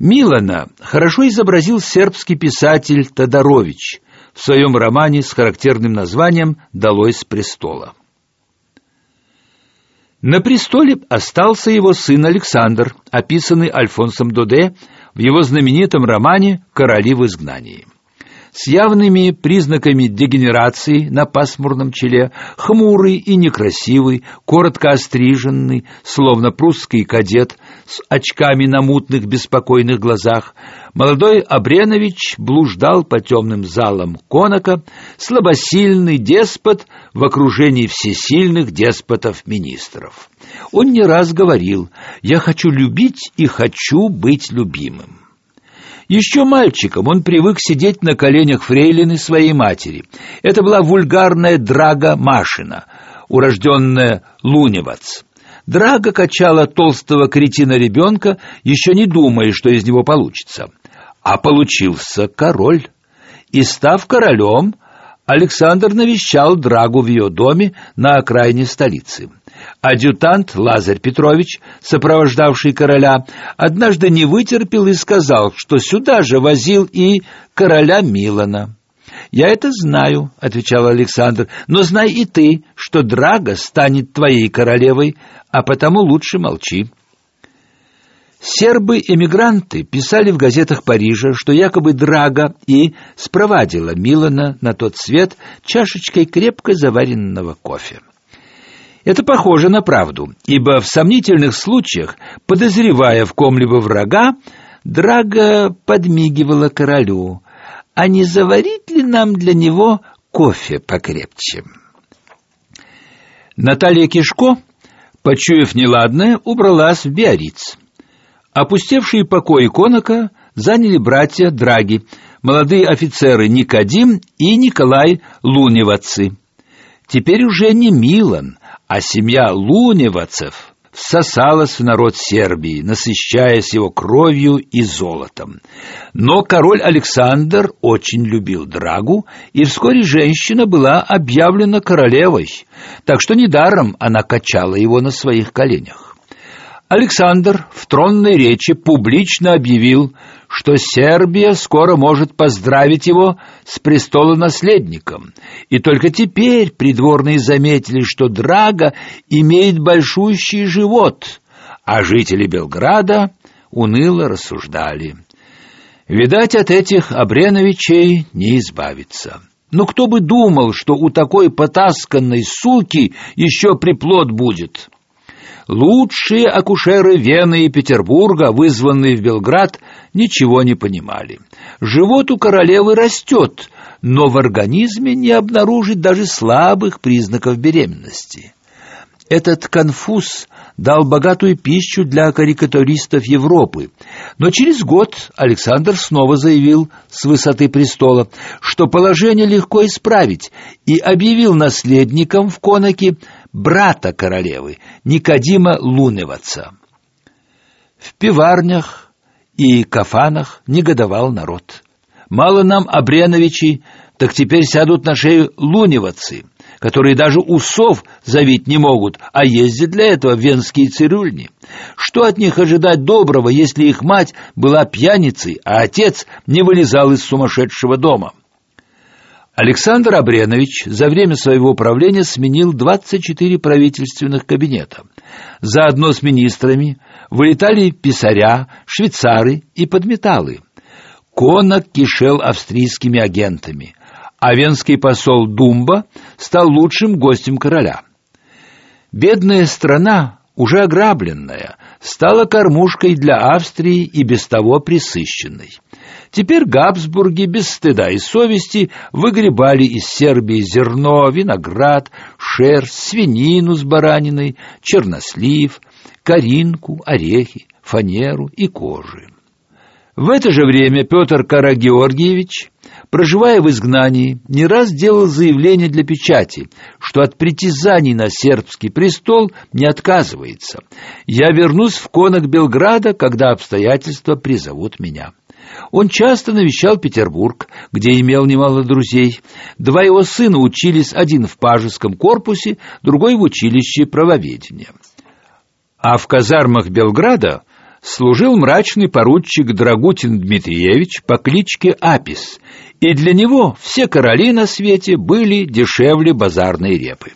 Милана хорошо изобразил сербский писатель Тодорович в своем романе с характерным названием «Долой с престола». На престоле остался его сын Александр, описанный Альфонсом Доде в его знаменитом романе «Короли в изгнании» с явными признаками дегенерации на пасмурном челе, хмурый и некрасивый, коротко остриженный, словно прусский кадет, с очками на мутных беспокойных глазах, молодой Абренович блуждал по темным залам конака, слабосильный деспот в окружении всесильных деспотов-министров. Он не раз говорил «Я хочу любить и хочу быть любимым». Еще мальчиком он привык сидеть на коленях фрейлины своей матери. Это была вульгарная Драга Машина, урожденная Луневац. Драга качала толстого кретина ребенка, еще не думая, что из него получится. А получился король. И став королем, Александр навещал Драгу в ее доме на окраине столицы. Адъютант Лазарь Петрович, сопровождавший короля, однажды не вытерпел и сказал, что сюда же возил и короля Милана. «Я это знаю», — отвечал Александр, — «но знай и ты, что Драга станет твоей королевой, а потому лучше молчи». Сербы-эмигранты писали в газетах Парижа, что якобы Драга и спровадила Милана на тот свет чашечкой крепко заваренного кофе. Это похоже на правду, ибо в сомнительных случаях, подозревая в ком-либо врага, Драга подмигивала королю. А не заварить ли нам для него кофе покрепче? Наталья Кишко, почуяв неладное, убралась в Биориц. Опустевшие покои Конака заняли братья Драги, молодые офицеры Никодим и Николай Луневацы. Теперь уже не Милан, а семья Луневацев всосалась в народ Сербии, насыщаясь его кровью и золотом. Но король Александр очень любил Драгу, и вскоре женщина была объявлена королевой, так что недаром она качала его на своих коленях. Александр в тронной речи публично объявил, что Сербия скоро может поздравить его с престолонаследником. И только теперь придворные заметили, что Драга имеет большущий живот, а жители Белграда уныло рассуждали. Видать, от этих Абреновичей не избавиться. Но кто бы думал, что у такой потасканной суки еще приплод будет? Лучшие акушеры Вены и Петербурга, вызванные в Белград, ничего не понимали. Живот у королевы растет, но в организме не обнаружить даже слабых признаков беременности. Этот конфуз дал богатую пищу для карикатуристов Европы. Но через год Александр снова заявил с высоты престола, что положение легко исправить, и объявил наследником в Конаке брата королевы, Никодима Луневаца. В пиварнях и кафанах негодовал народ. Мало нам Абреновичей, так теперь сядут на шею луневацы, которые даже усов завить не могут, а ездят для этого в венские цирюльни. Что от них ожидать доброго, если их мать была пьяницей, а отец не вылезал из сумасшедшего дома? Александр Абренович за время своего правления сменил 24 правительственных кабинета. Заодно с министрами вылетали писаря, швейцары и подметалы. Конок кишел австрийскими агентами, а венский посол Думба стал лучшим гостем короля. Бедная страна, уже ограбленная, стала кормушкой для Австрии и без того присыщенной. Теперь Габсбурги без стыда и совести выгребали из Сербии зерно, виноград, шерсть, свинину с бараниной, чернослив, коринку, орехи, фанеру и кожи. В это же время Петр Карагеоргиевич, проживая в изгнании, не раз делал заявление для печати, что от притязаний на сербский престол не отказывается. Я вернусь в конок Белграда, когда обстоятельства призовут меня. Он часто навещал Петербург, где имел немало друзей. Два его сына учились, один в пажеском корпусе, другой в училище правоведения. А в казармах Белграда служил мрачный поручик Драгутин Дмитриевич по кличке Апис, и для него все короли на свете были дешевле базарной репы.